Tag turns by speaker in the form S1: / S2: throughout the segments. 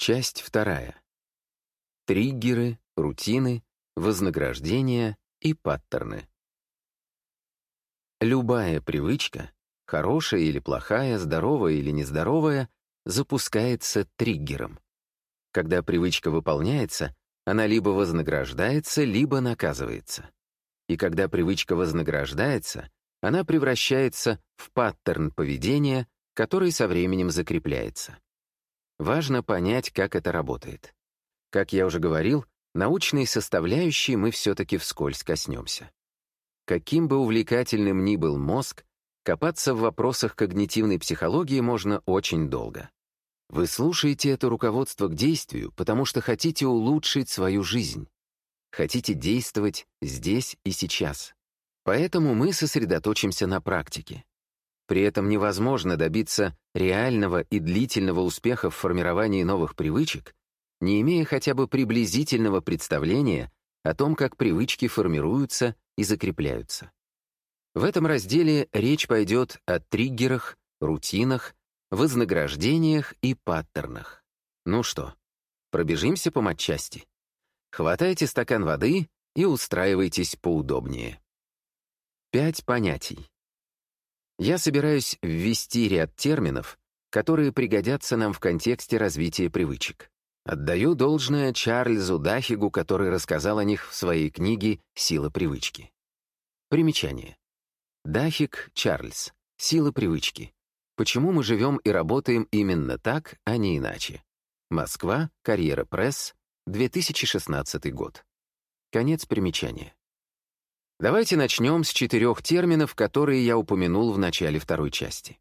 S1: Часть вторая. Триггеры, рутины, вознаграждения и паттерны. Любая привычка, хорошая или плохая, здоровая или нездоровая, запускается триггером. Когда привычка выполняется, она либо вознаграждается, либо наказывается. И когда привычка вознаграждается, она превращается в паттерн поведения, который со временем закрепляется. Важно понять, как это работает. Как я уже говорил, научной составляющей мы все-таки вскользь коснемся. Каким бы увлекательным ни был мозг, копаться в вопросах когнитивной психологии можно очень долго. Вы слушаете это руководство к действию, потому что хотите улучшить свою жизнь. Хотите действовать здесь и сейчас. Поэтому мы сосредоточимся на практике. При этом невозможно добиться реального и длительного успеха в формировании новых привычек, не имея хотя бы приблизительного представления о том, как привычки формируются и закрепляются. В этом разделе речь пойдет о триггерах, рутинах, вознаграждениях и паттернах. Ну что, пробежимся по матчасти. Хватайте стакан воды и устраивайтесь поудобнее. Пять понятий. Я собираюсь ввести ряд терминов, которые пригодятся нам в контексте развития привычек. Отдаю должное Чарльзу Дахигу, который рассказал о них в своей книге «Сила привычки». Примечание. Дахик Чарльз. «Сила привычки». Почему мы живем и работаем именно так, а не иначе? Москва, Карьера Пресс, 2016 год. Конец примечания. Давайте начнем с четырех терминов, которые я упомянул в начале второй части.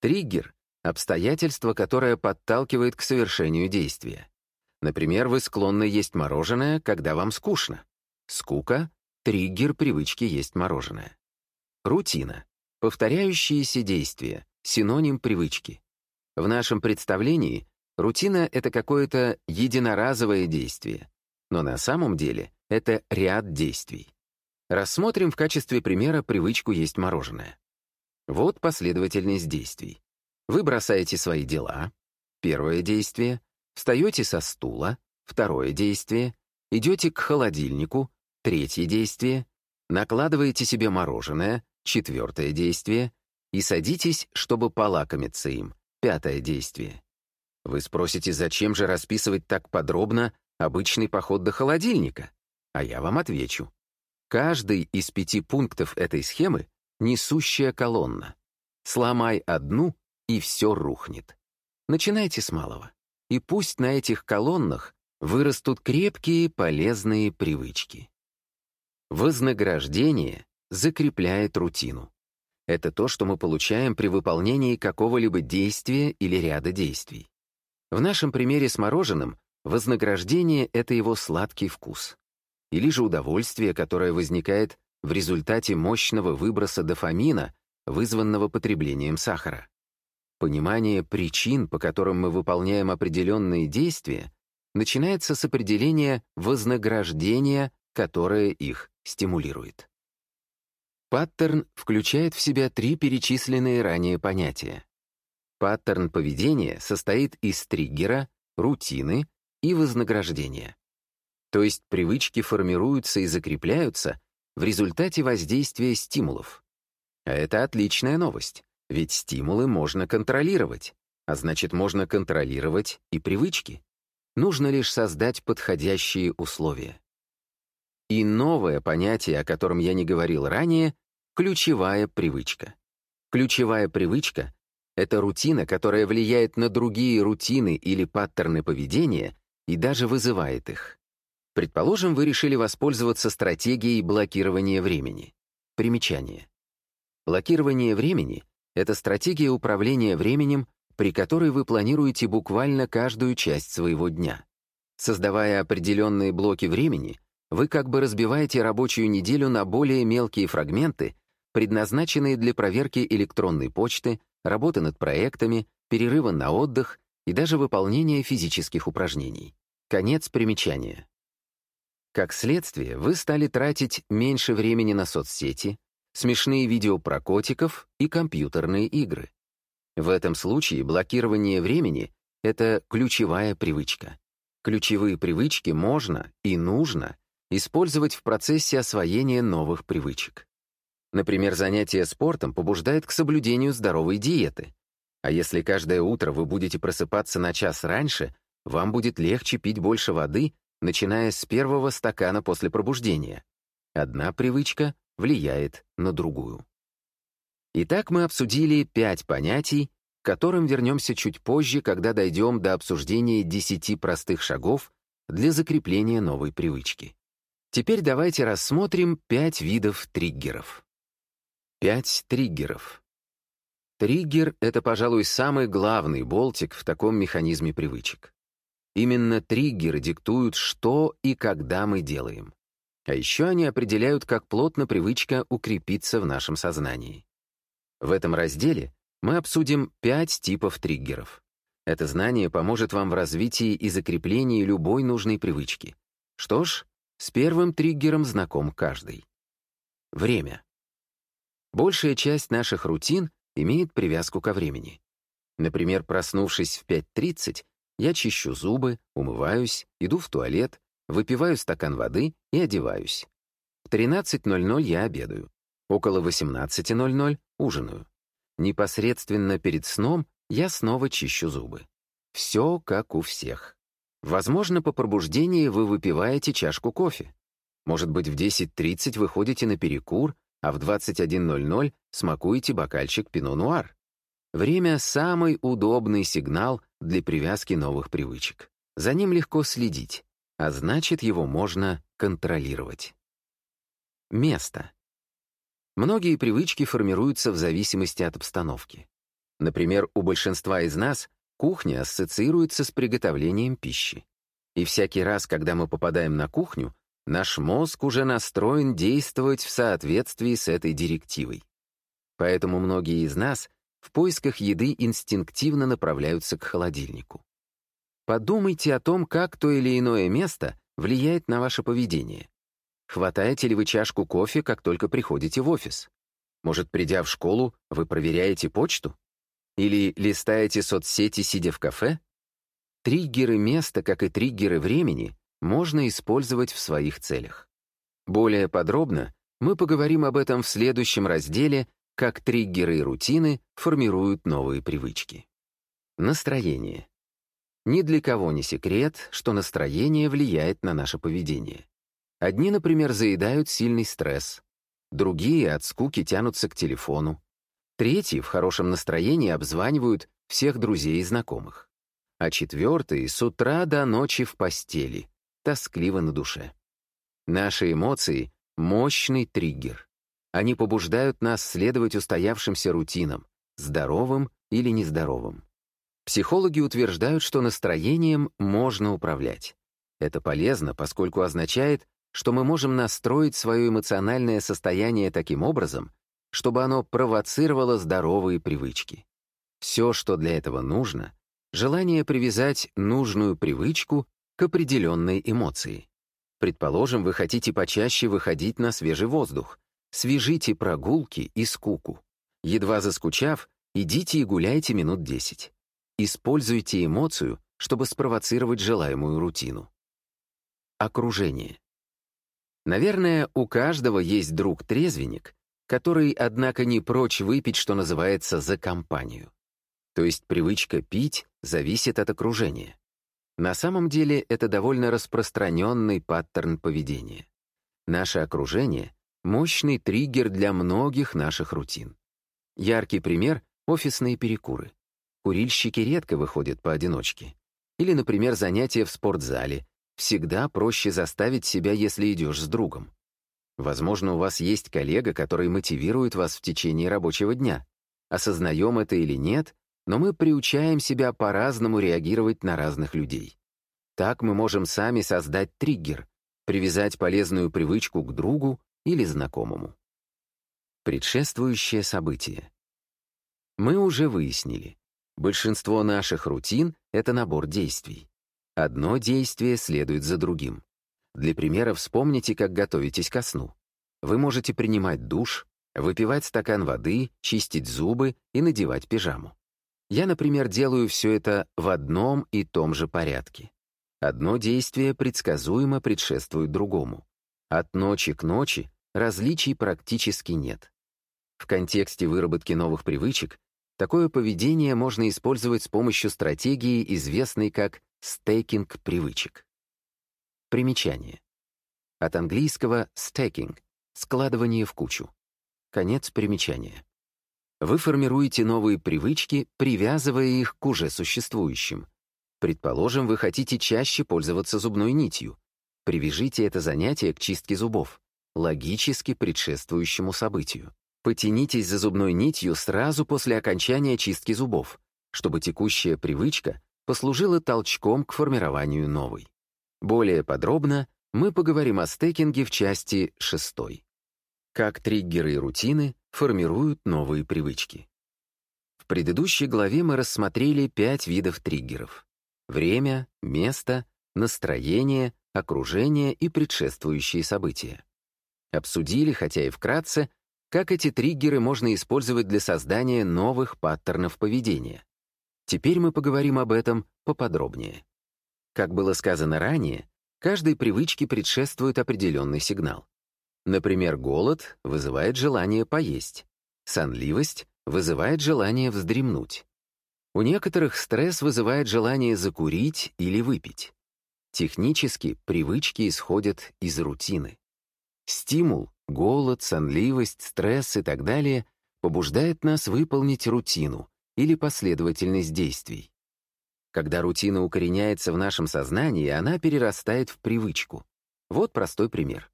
S1: Триггер — обстоятельство, которое подталкивает к совершению действия. Например, вы склонны есть мороженое, когда вам скучно. Скука — триггер привычки есть мороженое. Рутина — повторяющиеся действия, синоним привычки. В нашем представлении рутина — это какое-то единоразовое действие, но на самом деле это ряд действий. Рассмотрим в качестве примера привычку есть мороженое. Вот последовательность действий. Вы бросаете свои дела. Первое действие. Встаете со стула. Второе действие. Идете к холодильнику. Третье действие. Накладываете себе мороженое. Четвертое действие. И садитесь, чтобы полакомиться им. Пятое действие. Вы спросите, зачем же расписывать так подробно обычный поход до холодильника? А я вам отвечу. Каждый из пяти пунктов этой схемы — несущая колонна. Сломай одну, и все рухнет. Начинайте с малого. И пусть на этих колоннах вырастут крепкие, полезные привычки. Вознаграждение закрепляет рутину. Это то, что мы получаем при выполнении какого-либо действия или ряда действий. В нашем примере с мороженым вознаграждение — это его сладкий вкус или же удовольствие, которое возникает в результате мощного выброса дофамина, вызванного потреблением сахара. Понимание причин, по которым мы выполняем определенные действия, начинается с определения вознаграждения, которое их стимулирует. Паттерн включает в себя три перечисленные ранее понятия. Паттерн поведения состоит из триггера, рутины и вознаграждения. То есть привычки формируются и закрепляются в результате воздействия стимулов. А это отличная новость, ведь стимулы можно контролировать, а значит, можно контролировать и привычки. Нужно лишь создать подходящие условия. И новое понятие, о котором я не говорил ранее — ключевая привычка. Ключевая привычка — это рутина, которая влияет на другие рутины или паттерны поведения и даже вызывает их. Предположим, вы решили воспользоваться стратегией блокирования времени. Примечание. Блокирование времени — это стратегия управления временем, при которой вы планируете буквально каждую часть своего дня. Создавая определенные блоки времени, вы как бы разбиваете рабочую неделю на более мелкие фрагменты, предназначенные для проверки электронной почты, работы над проектами, перерыва на отдых и даже выполнения физических упражнений. Конец примечания. Как следствие, вы стали тратить меньше времени на соцсети, смешные видео про котиков и компьютерные игры. В этом случае блокирование времени — это ключевая привычка. Ключевые привычки можно и нужно использовать в процессе освоения новых привычек. Например, занятие спортом побуждает к соблюдению здоровой диеты. А если каждое утро вы будете просыпаться на час раньше, вам будет легче пить больше воды, начиная с первого стакана после пробуждения. Одна привычка влияет на другую. Итак, мы обсудили пять понятий, к которым вернемся чуть позже, когда дойдем до обсуждения десяти простых шагов для закрепления новой привычки. Теперь давайте рассмотрим пять видов триггеров. Пять триггеров. Триггер — это, пожалуй, самый главный болтик в таком механизме привычек. Именно триггеры диктуют, что и когда мы делаем. А еще они определяют, как плотно привычка укрепится в нашем сознании. В этом разделе мы обсудим пять типов триггеров. Это знание поможет вам в развитии и закреплении любой нужной привычки. Что ж, с первым триггером знаком каждый. Время. Большая часть наших рутин имеет привязку ко времени. Например, проснувшись в 5.30, я чищу зубы, умываюсь, иду в туалет, выпиваю стакан воды и одеваюсь. В 13.00 я обедаю. Около 18.00 ужинаю. Непосредственно перед сном я снова чищу зубы. Все как у всех. Возможно, по пробуждении вы выпиваете чашку кофе. Может быть, в 10.30 вы ходите на перекур, а в 21.00 смакуете бокальчик пино-нуар. Время — самый удобный сигнал для привязки новых привычек. За ним легко следить, а значит, его можно контролировать. Место. Многие привычки формируются в зависимости от обстановки. Например, у большинства из нас кухня ассоциируется с приготовлением пищи. И всякий раз, когда мы попадаем на кухню, наш мозг уже настроен действовать в соответствии с этой директивой. Поэтому многие из нас в поисках еды инстинктивно направляются к холодильнику. Подумайте о том, как то или иное место влияет на ваше поведение. Хватаете ли вы чашку кофе, как только приходите в офис? Может, придя в школу, вы проверяете почту? Или листаете соцсети, сидя в кафе? Триггеры места, как и триггеры времени, можно использовать в своих целях. Более подробно мы поговорим об этом в следующем разделе как триггеры и рутины формируют новые привычки. Настроение. Ни для кого не секрет, что настроение влияет на наше поведение. Одни, например, заедают сильный стресс, другие от скуки тянутся к телефону, третьи в хорошем настроении обзванивают всех друзей и знакомых, а четвертые с утра до ночи в постели, тоскливо на душе. Наши эмоции — мощный триггер. Они побуждают нас следовать устоявшимся рутинам, здоровым или нездоровым. Психологи утверждают, что настроением можно управлять. Это полезно, поскольку означает, что мы можем настроить свое эмоциональное состояние таким образом, чтобы оно провоцировало здоровые привычки. Все, что для этого нужно, желание привязать нужную привычку к определенной эмоции. Предположим, вы хотите почаще выходить на свежий воздух, Свяжите прогулки и скуку. Едва заскучав, идите и гуляйте минут 10. Используйте эмоцию, чтобы спровоцировать желаемую рутину. Окружение. Наверное, у каждого есть друг-трезвенник, который, однако, не прочь выпить, что называется, за компанию. То есть привычка пить зависит от окружения. На самом деле это довольно распространенный паттерн поведения. Наше окружение Мощный триггер для многих наших рутин. Яркий пример — офисные перекуры. Курильщики редко выходят поодиночке. Или, например, занятия в спортзале. Всегда проще заставить себя, если идешь с другом. Возможно, у вас есть коллега, который мотивирует вас в течение рабочего дня. Осознаем это или нет, но мы приучаем себя по-разному реагировать на разных людей. Так мы можем сами создать триггер, привязать полезную привычку к другу или знакомому. Предшествующее событие. Мы уже выяснили, большинство наших рутин — это набор действий. Одно действие следует за другим. Для примера вспомните, как готовитесь ко сну. Вы можете принимать душ, выпивать стакан воды, чистить зубы и надевать пижаму. Я, например, делаю все это в одном и том же порядке. Одно действие предсказуемо предшествует другому. От ночи к ночи различий практически нет. В контексте выработки новых привычек такое поведение можно использовать с помощью стратегии, известной как стейкинг привычек. Примечание. От английского stacking — складывание в кучу. Конец примечания. Вы формируете новые привычки, привязывая их к уже существующим. Предположим, вы хотите чаще пользоваться зубной нитью. Привяжите это занятие к чистке зубов, логически предшествующему событию. Потянитесь за зубной нитью сразу после окончания чистки зубов, чтобы текущая привычка послужила толчком к формированию новой. Более подробно мы поговорим о стейкинге в части 6. Как триггеры и рутины формируют новые привычки. В предыдущей главе мы рассмотрели пять видов триггеров. Время, место, настроение, окружение и предшествующие события. Обсудили, хотя и вкратце, как эти триггеры можно использовать для создания новых паттернов поведения. Теперь мы поговорим об этом поподробнее. Как было сказано ранее, каждой привычке предшествует определенный сигнал. Например, голод вызывает желание поесть, сонливость вызывает желание вздремнуть. У некоторых стресс вызывает желание закурить или выпить. Технически привычки исходят из рутины. Стимул, голод, сонливость, стресс и так далее побуждает нас выполнить рутину или последовательность действий. Когда рутина укореняется в нашем сознании, она перерастает в привычку. Вот простой пример.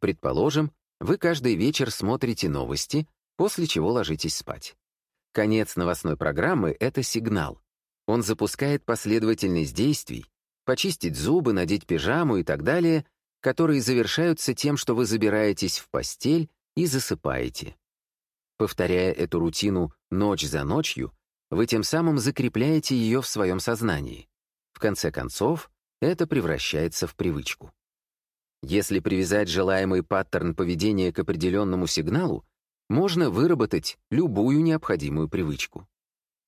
S1: Предположим, вы каждый вечер смотрите новости, после чего ложитесь спать. Конец новостной программы — это сигнал. Он запускает последовательность действий, почистить зубы, надеть пижаму и так далее, которые завершаются тем, что вы забираетесь в постель и засыпаете. Повторяя эту рутину ночь за ночью, вы тем самым закрепляете ее в своем сознании. В конце концов, это превращается в привычку. Если привязать желаемый паттерн поведения к определенному сигналу, можно выработать любую необходимую привычку.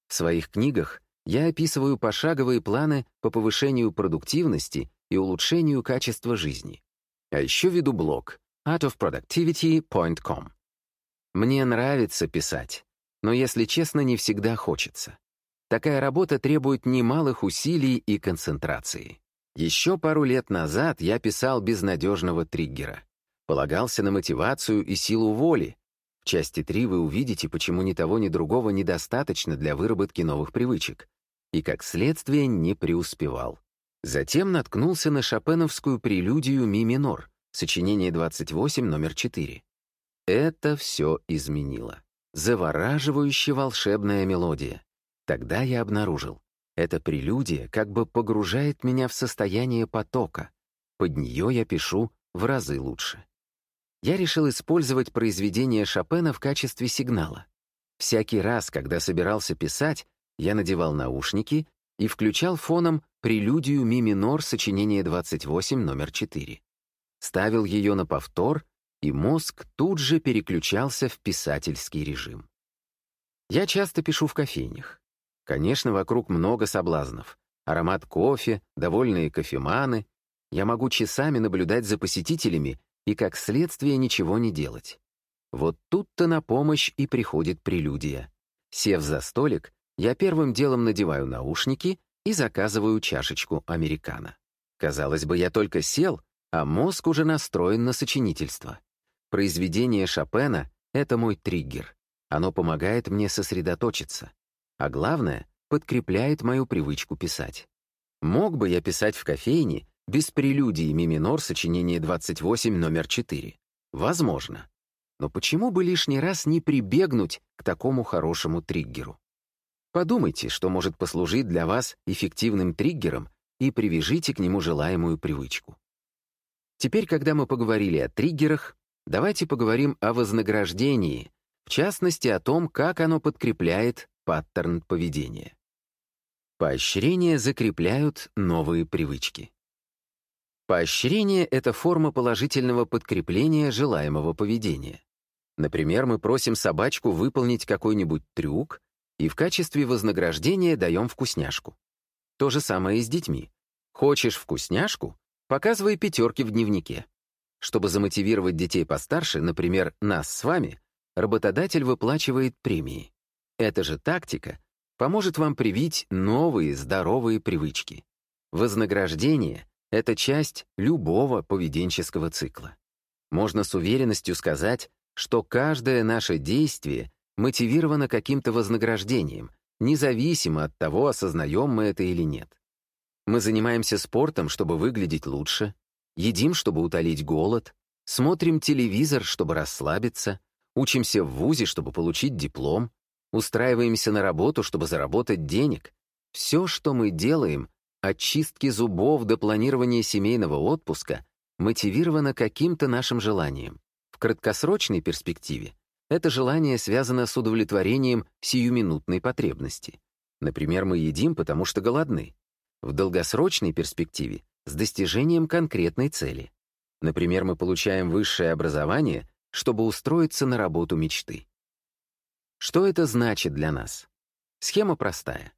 S1: В своих книгах я описываю пошаговые планы по повышению продуктивности и улучшению качества жизни. А еще веду блог artofproductivity.com. Мне нравится писать, но, если честно, не всегда хочется. Такая работа требует немалых усилий и концентрации. Еще пару лет назад я писал безнадежного триггера. Полагался на мотивацию и силу воли. Части 3 вы увидите, почему ни того, ни другого недостаточно для выработки новых привычек. И, как следствие, не преуспевал. Затем наткнулся на шопеновскую прелюдию ми минор, сочинение 28, номер 4. Это все изменило. Завораживающе волшебная мелодия. Тогда я обнаружил, эта прелюдия как бы погружает меня в состояние потока. Под нее я пишу в разы лучше. Я решил использовать произведение Шопена в качестве сигнала. Всякий раз, когда собирался писать, я надевал наушники и включал фоном прелюдию ми минор сочинение 28 номер 4. Ставил ее на повтор, и мозг тут же переключался в писательский режим. Я часто пишу в кофейнях. Конечно, вокруг много соблазнов. Аромат кофе, довольные кофеманы. Я могу часами наблюдать за посетителями и, как следствие, ничего не делать. Вот тут-то на помощь и приходит прелюдия. Сев за столик, я первым делом надеваю наушники и заказываю чашечку американо. Казалось бы, я только сел, а мозг уже настроен на сочинительство. Произведение Шопена — это мой триггер. Оно помогает мне сосредоточиться а главное, подкрепляет мою привычку писать. Мог бы я писать в кофейне без прелюдии ми минор сочинение 28 номер 4? Возможно. Но почему бы лишний раз не прибегнуть к такому хорошему триггеру? Подумайте, что может послужить для вас эффективным триггером и привяжите к нему желаемую привычку. Теперь, когда мы поговорили о триггерах, давайте поговорим о вознаграждении, в частности о том, как оно подкрепляет паттерн поведения. Поощрения закрепляют новые привычки. Поощрение — это форма положительного подкрепления желаемого поведения. Например, мы просим собачку выполнить какой-нибудь трюк, и в качестве вознаграждения даем вкусняшку. То же самое и с детьми. Хочешь вкусняшку? Показывай пятерки в дневнике. Чтобы замотивировать детей постарше, например, нас с вами, работодатель выплачивает премии. Эта же тактика поможет вам привить новые здоровые привычки. Вознаграждение — это часть любого поведенческого цикла. Можно с уверенностью сказать, что каждое наше действие мотивировано каким-то вознаграждением, независимо от того, осознаем мы это или нет. Мы занимаемся спортом, чтобы выглядеть лучше, едим, чтобы утолить голод, смотрим телевизор, чтобы расслабиться, учимся в ВУЗе, чтобы получить диплом, устраиваемся на работу, чтобы заработать денег. Все, что мы делаем, от чистки зубов до планирования семейного отпуска, мотивировано каким-то нашим желанием. В краткосрочной перспективе это желание связано с удовлетворением сиюминутной потребности. Например, мы едим, потому что голодны. В долгосрочной перспективе — с достижением конкретной цели. Например, мы получаем высшее образование, чтобы устроиться на работу мечты. Что это значит для нас? Схема простая.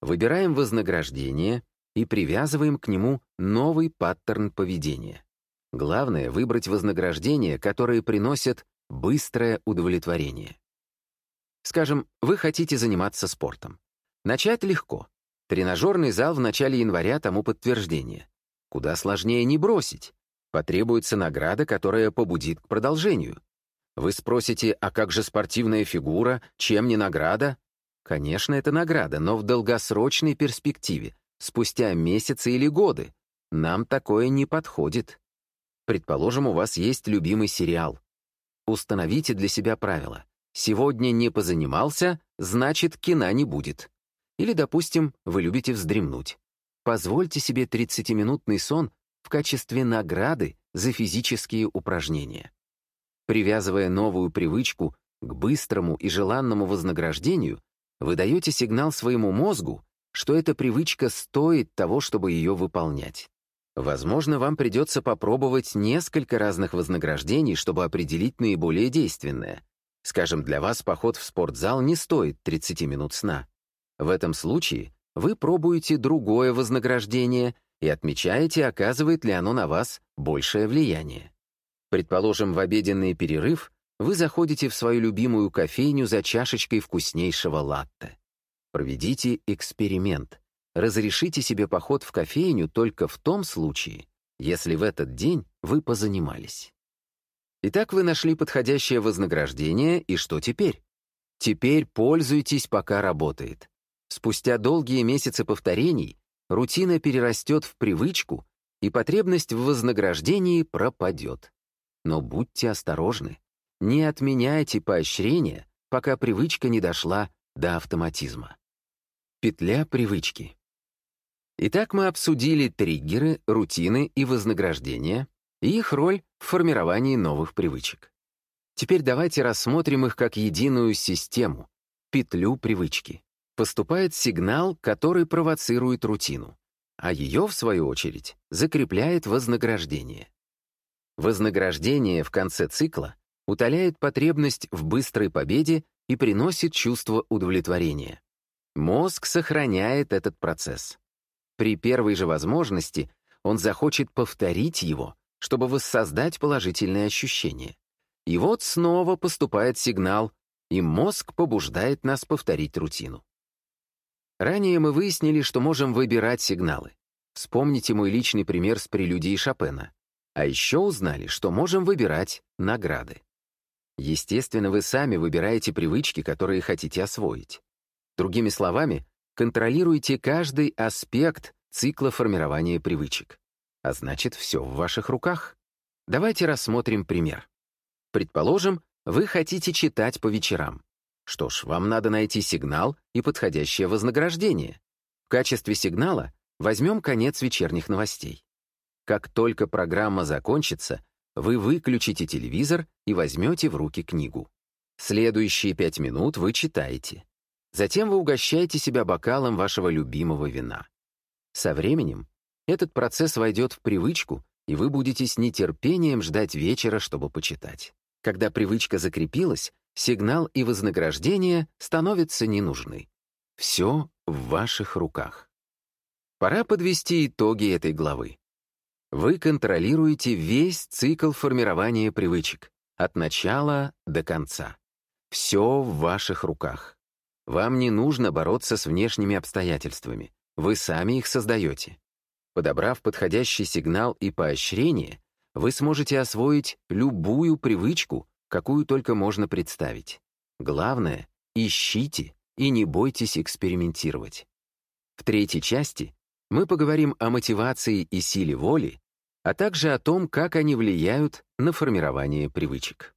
S1: Выбираем вознаграждение и привязываем к нему новый паттерн поведения. Главное — выбрать вознаграждения, которые приносят быстрое удовлетворение. Скажем, вы хотите заниматься спортом. Начать легко. Тренажерный зал в начале января тому подтверждение. Куда сложнее не бросить. Потребуется награда, которая побудит к продолжению. Вы спросите, а как же спортивная фигура, чем не награда? Конечно, это награда, но в долгосрочной перспективе, спустя месяцы или годы. Нам такое не подходит. Предположим, у вас есть любимый сериал. Установите для себя правило. Сегодня не позанимался, значит, кино не будет. Или, допустим, вы любите вздремнуть. Позвольте себе 30-минутный сон в качестве награды за физические упражнения. Привязывая новую привычку к быстрому и желанному вознаграждению, вы даете сигнал своему мозгу, что эта привычка стоит того, чтобы ее выполнять. Возможно, вам придется попробовать несколько разных вознаграждений, чтобы определить наиболее действенное. Скажем, для вас поход в спортзал не стоит 30 минут сна. В этом случае вы пробуете другое вознаграждение и отмечаете, оказывает ли оно на вас большее влияние. Предположим, в обеденный перерыв вы заходите в свою любимую кофейню за чашечкой вкуснейшего латте. Проведите эксперимент. Разрешите себе поход в кофейню только в том случае, если в этот день вы позанимались. Итак, вы нашли подходящее вознаграждение, и что теперь? Теперь пользуйтесь, пока работает. Спустя долгие месяцы повторений рутина перерастет в привычку, и потребность в вознаграждении пропадет. Но будьте осторожны. Не отменяйте поощрения, пока привычка не дошла до автоматизма. Петля привычки. Итак, мы обсудили триггеры, рутины и вознаграждения и их роль в формировании новых привычек. Теперь давайте рассмотрим их как единую систему, петлю привычки поступает сигнал, который провоцирует рутину, а ее, в свою очередь, закрепляет вознаграждение. Вознаграждение в конце цикла утоляет потребность в быстрой победе и приносит чувство удовлетворения. Мозг сохраняет этот процесс. При первой же возможности он захочет повторить его, чтобы воссоздать положительные ощущения. И вот снова поступает сигнал, и мозг побуждает нас повторить рутину. Ранее мы выяснили, что можем выбирать сигналы. Вспомните мой личный пример с прелюдией Шопена. А еще узнали, что можем выбирать награды. Естественно, вы сами выбираете привычки, которые хотите освоить. Другими словами, контролируйте каждый аспект цикла формирования привычек. А значит, все в ваших руках. Давайте рассмотрим пример. Предположим, вы хотите читать по вечерам. Что ж, вам надо найти сигнал и подходящее вознаграждение. В качестве сигнала возьмем конец вечерних новостей. Как только программа закончится, вы выключите телевизор и возьмете в руки книгу. Следующие пять минут вы читаете. Затем вы угощаете себя бокалом вашего любимого вина. Со временем этот процесс войдет в привычку, и вы будете с нетерпением ждать вечера, чтобы почитать. Когда привычка закрепилась, сигнал и вознаграждение становятся не нужны. Все в ваших руках. Пора подвести итоги этой главы. Вы контролируете весь цикл формирования привычек, от начала до конца. Все в ваших руках. Вам не нужно бороться с внешними обстоятельствами. Вы сами их создаете. Подобрав подходящий сигнал и поощрение, вы сможете освоить любую привычку, какую только можно представить. Главное — ищите и не бойтесь экспериментировать. В третьей части мы поговорим о мотивации и силе воли, а также о том, как они влияют на формирование привычек.